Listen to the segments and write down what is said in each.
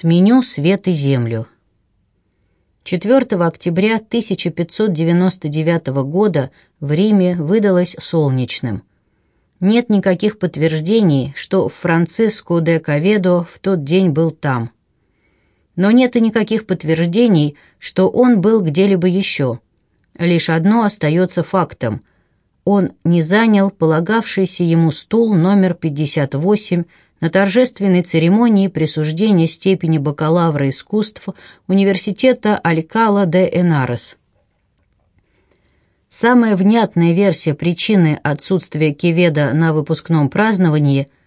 Сменю свет и землю. 4 октября 1599 года в Риме выдалось солнечным. Нет никаких подтверждений, что Франциско де Каведо в тот день был там. Но нет и никаких подтверждений, что он был где-либо еще. Лишь одно остается фактом. Он не занял полагавшийся ему стул номер 58 на торжественной церемонии присуждения степени бакалавра искусств Университета Алькала де Энарес. Самая внятная версия причины отсутствия Кеведа на выпускном праздновании –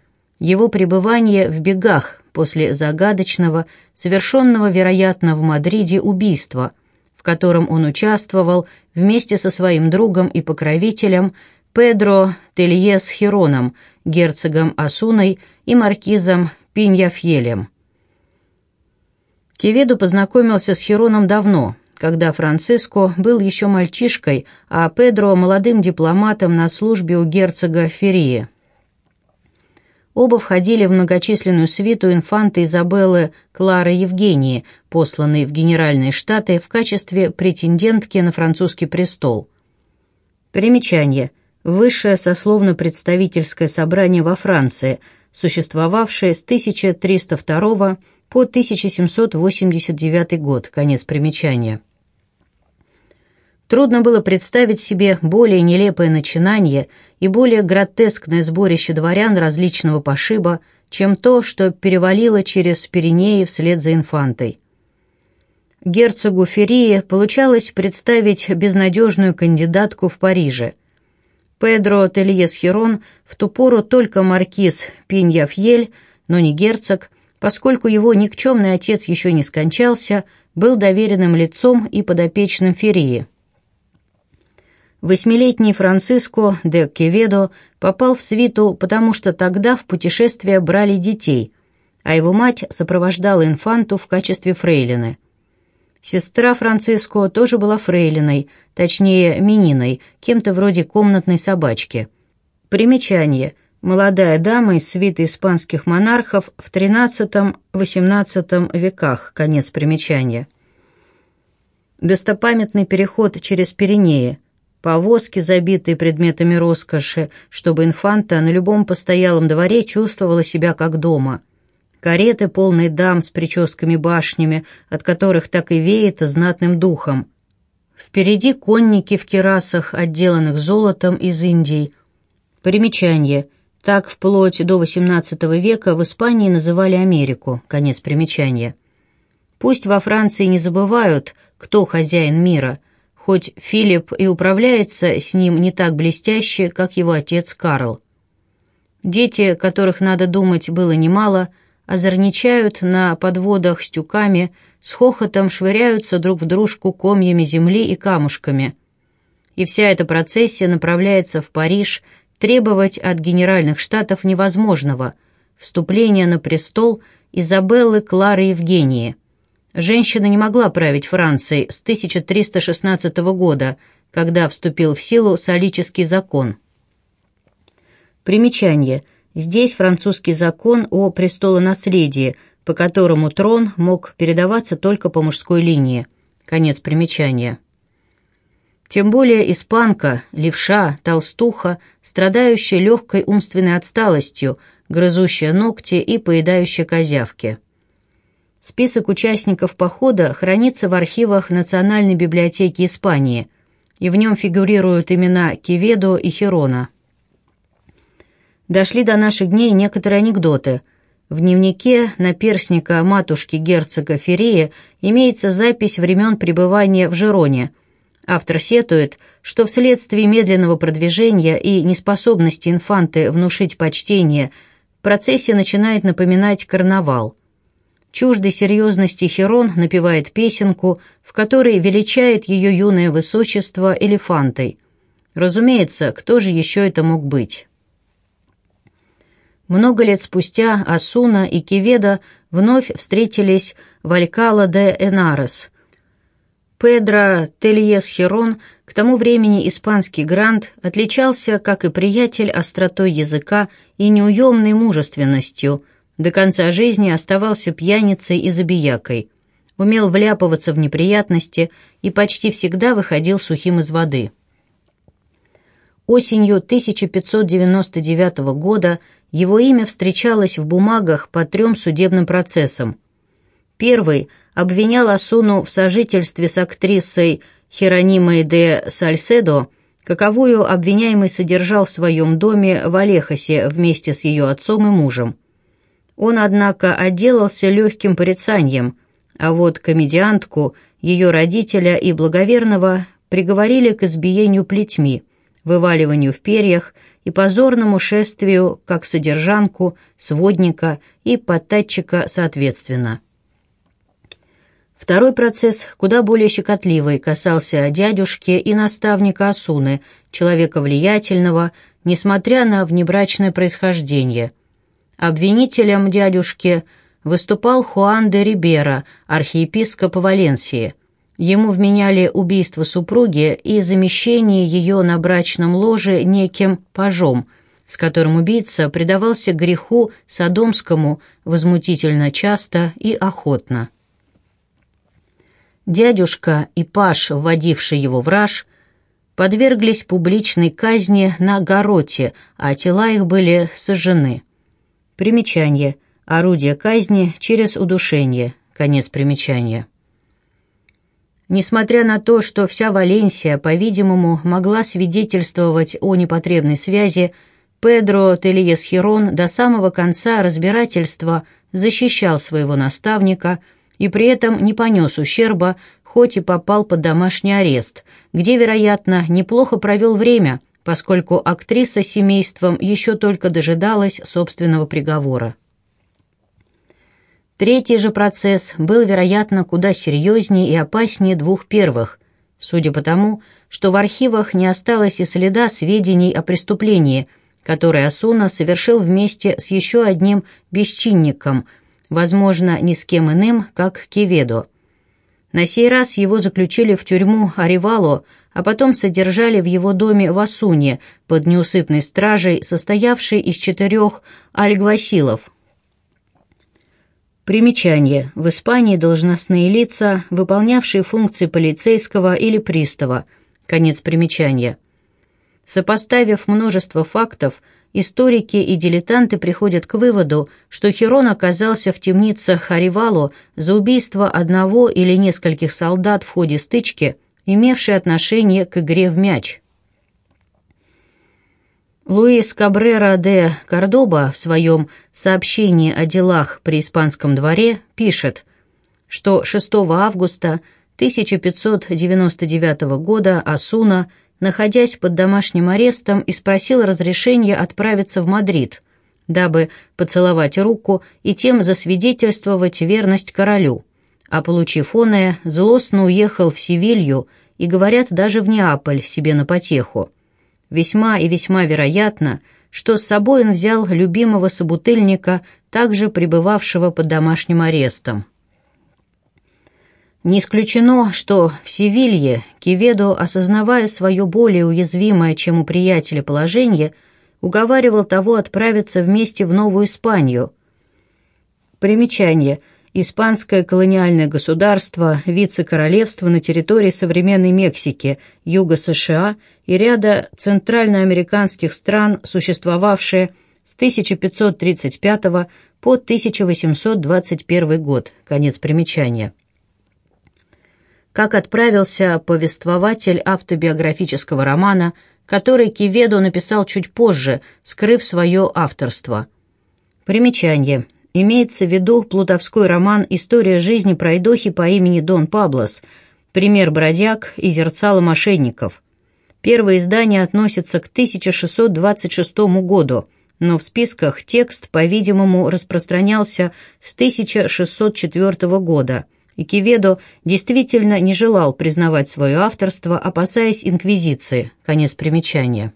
его пребывание в бегах после загадочного, совершенного, вероятно, в Мадриде убийства, в котором он участвовал вместе со своим другом и покровителем Педро Тельес Хироном, герцогом Асуной и маркизом Пиньяфьелем. Кеведу познакомился с Хироном давно, когда Франциско был еще мальчишкой, а Педро – молодым дипломатом на службе у герцога Ферии. Оба входили в многочисленную свиту инфанты Изабеллы Клары Евгении, посланной в Генеральные Штаты в качестве претендентки на французский престол. Примечание – Высшее сословно-представительское собрание во Франции, существовавшее с 1302 по 1789 год, конец примечания. Трудно было представить себе более нелепое начинание и более гротескное сборище дворян различного пошиба, чем то, что перевалило через Пиренеи вслед за инфантой. Герцогу Феррии получалось представить безнадежную кандидатку в Париже – Педро Тельес Херон в ту пору только маркиз Пиньяфьель, но не герцог, поскольку его никчемный отец еще не скончался, был доверенным лицом и подопечным Ферии. Восьмилетний Франциско де Кеведо попал в свиту, потому что тогда в путешествие брали детей, а его мать сопровождала инфанту в качестве фрейлины. Сестра Франциско тоже была фрейлиной, точнее, мининой, кем-то вроде комнатной собачки. Примечание. Молодая дама из свиты испанских монархов в XIII-XVIII веках, конец примечания. Достопамятный переход через Пиренеи. Повозки, забитые предметами роскоши, чтобы инфанта на любом постоялом дворе чувствовала себя как дома – кареты, полные дам с прическами-башнями, от которых так и веет знатным духом. Впереди конники в керасах, отделанных золотом из Индии. Примечание. Так вплоть до XVIII века в Испании называли Америку. Конец примечания. Пусть во Франции не забывают, кто хозяин мира, хоть Филипп и управляется с ним не так блестяще, как его отец Карл. Дети, которых, надо думать, было немало – озорничают на подводах с тюками, с хохотом швыряются друг в дружку комьями земли и камушками. И вся эта процессия направляется в Париж требовать от генеральных штатов невозможного – вступления на престол Изабеллы Клары Евгении. Женщина не могла править Францией с 1316 года, когда вступил в силу Солический закон. Примечание – Здесь французский закон о престолонаследии, по которому трон мог передаваться только по мужской линии. Конец примечания. Тем более испанка, левша, толстуха, страдающая легкой умственной отсталостью, грызущая ногти и поедающая козявки. Список участников похода хранится в архивах Национальной библиотеки Испании, и в нем фигурируют имена Кеведо и Херона дошли до наших дней некоторые анекдоты. В дневнике наперсника матушки герцога Феррея имеется запись времен пребывания в Жероне. Автор сетует, что вследствие медленного продвижения и неспособности инфанты внушить почтение, процессия начинает напоминать карнавал. Чуждой серьезности Херон напевает песенку, в которой величает ее юное высочество элефантой. Разумеется, кто же еще это мог быть? Много лет спустя Асуна и Кеведа вновь встретились в Алькала де Энарес. Педро Тельес Херон, к тому времени испанский грант, отличался, как и приятель, остротой языка и неуемной мужественностью, до конца жизни оставался пьяницей и забиякой, умел вляпываться в неприятности и почти всегда выходил сухим из воды. Осенью 1599 года его имя встречалось в бумагах по трем судебным процессам. Первый обвинял Асуну в сожительстве с актрисой Херонимой де Сальседо, каковую обвиняемый содержал в своем доме в Алехосе вместе с ее отцом и мужем. Он, однако, отделался легким порицанием, а вот комедиантку, ее родителя и благоверного приговорили к избиению плетьми, вываливанию в перьях и позорному шествию как содержанку, сводника и подтатчика соответственно. Второй процесс, куда более щекотливый, касался дядюшки и наставника Асуны, человека влиятельного, несмотря на внебрачное происхождение. Обвинителем дядюшки выступал Хуан де Рибера, архиепископ Валенсии. Ему вменяли убийство супруги и замещение ее на брачном ложе неким пажом, с которым убийца предавался греху садомскому возмутительно часто и охотно. Дядюшка и Паш, вводивший его в раж, подверглись публичной казни на Гороте, а тела их были сожжены. Примечание. Орудие казни через удушение. Конец примечания. Несмотря на то, что вся Валенсия, по-видимому, могла свидетельствовать о непотребной связи, Педро Тельес Хирон до самого конца разбирательства защищал своего наставника – и при этом не понес ущерба, хоть и попал под домашний арест, где, вероятно, неплохо провел время, поскольку актриса с семейством еще только дожидалась собственного приговора. Третий же процесс был, вероятно, куда серьезнее и опаснее двух первых, судя по тому, что в архивах не осталось и следа сведений о преступлении, которое Асуна совершил вместе с еще одним бесчинником – возможно, ни с кем иным, как Кеведо. На сей раз его заключили в тюрьму Аривало, а потом содержали в его доме в Асуне под неусыпной стражей, состоявшей из четырех альгвасилов. Примечание. В Испании должностные лица, выполнявшие функции полицейского или пристава. Конец примечания. Сопоставив множество фактов, историки и дилетанты приходят к выводу, что Херон оказался в темнице Харивало за убийство одного или нескольких солдат в ходе стычки, имевшей отношение к игре в мяч. Луис Кабрера де Кордоба в своем «Сообщении о делах при испанском дворе» пишет, что 6 августа 1599 года Осуна – находясь под домашним арестом, испросил разрешения отправиться в Мадрид, дабы поцеловать руку и тем засвидетельствовать верность королю. А получив оное, злостно уехал в Севилью и, говорят, даже в Неаполь себе на потеху. Весьма и весьма вероятно, что с собой он взял любимого собутыльника, также пребывавшего под домашним арестом. Не исключено, что в Севилье Киведо, осознавая свое более уязвимое, чем у приятеля положение, уговаривал того отправиться вместе в Новую Испанию. Примечание. Испанское колониальное государство, вице-королевство на территории современной Мексики, Юга США и ряда центральноамериканских стран, существовавшее с 1535 по 1821 год. Конец примечания как отправился повествователь автобиографического романа, который Киведо написал чуть позже, скрыв свое авторство. Примечание. Имеется в виду плутовской роман «История жизни пройдохи по имени Дон Паблос», пример бродяг и зерцало мошенников. Первое издание относится к 1626 году, но в списках текст, по-видимому, распространялся с 1604 года – и Киведо действительно не желал признавать свое авторство, опасаясь инквизиции. Конец примечания.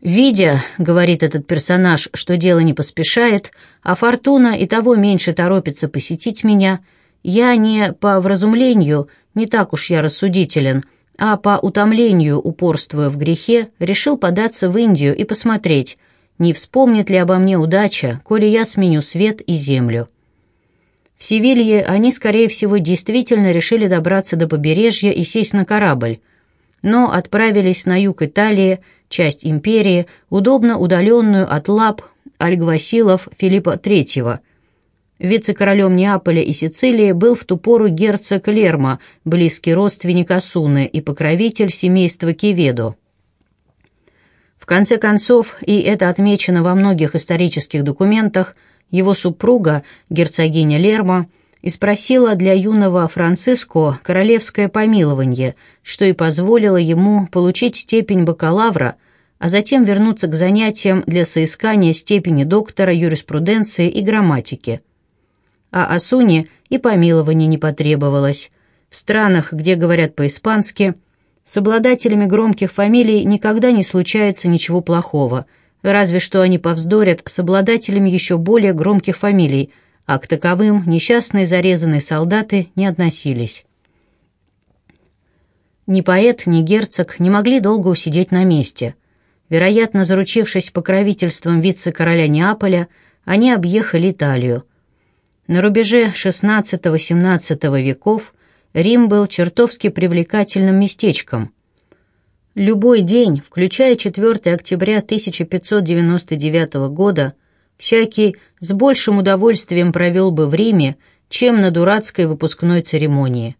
«Видя, — говорит этот персонаж, — что дело не поспешает, а фортуна и того меньше торопится посетить меня, я не по вразумлению, не так уж я рассудителен, а по утомлению, упорствуя в грехе, решил податься в Индию и посмотреть, не вспомнит ли обо мне удача, коли я сменю свет и землю. В Севилье они, скорее всего, действительно решили добраться до побережья и сесть на корабль, но отправились на юг Италии, часть империи, удобно удаленную от лап альгвасилов Филиппа III. Вице-королем Неаполя и Сицилии был в ту пору герцог Лерма, близкий родственник Асуны и покровитель семейства Кеведо. В конце концов, и это отмечено во многих исторических документах, его супруга, герцогиня Лерма, и спросила для юного Франциско королевское помилование, что и позволило ему получить степень бакалавра, а затем вернуться к занятиям для соискания степени доктора юриспруденции и грамматики. А Асуне и помилование не потребовалось. В странах, где говорят по-испански, с обладателями громких фамилий никогда не случается ничего плохого, разве что они повздорят с обладателями еще более громких фамилий – а к таковым несчастные зарезанные солдаты не относились. Ни поэт, ни герцог не могли долго усидеть на месте. Вероятно, заручившись покровительством вице-короля Неаполя, они объехали Италию. На рубеже XVI-XVII веков Рим был чертовски привлекательным местечком. Любой день, включая 4 октября 1599 года, всякий с большим удовольствием провел бы в Риме, чем на дурацкой выпускной церемонии.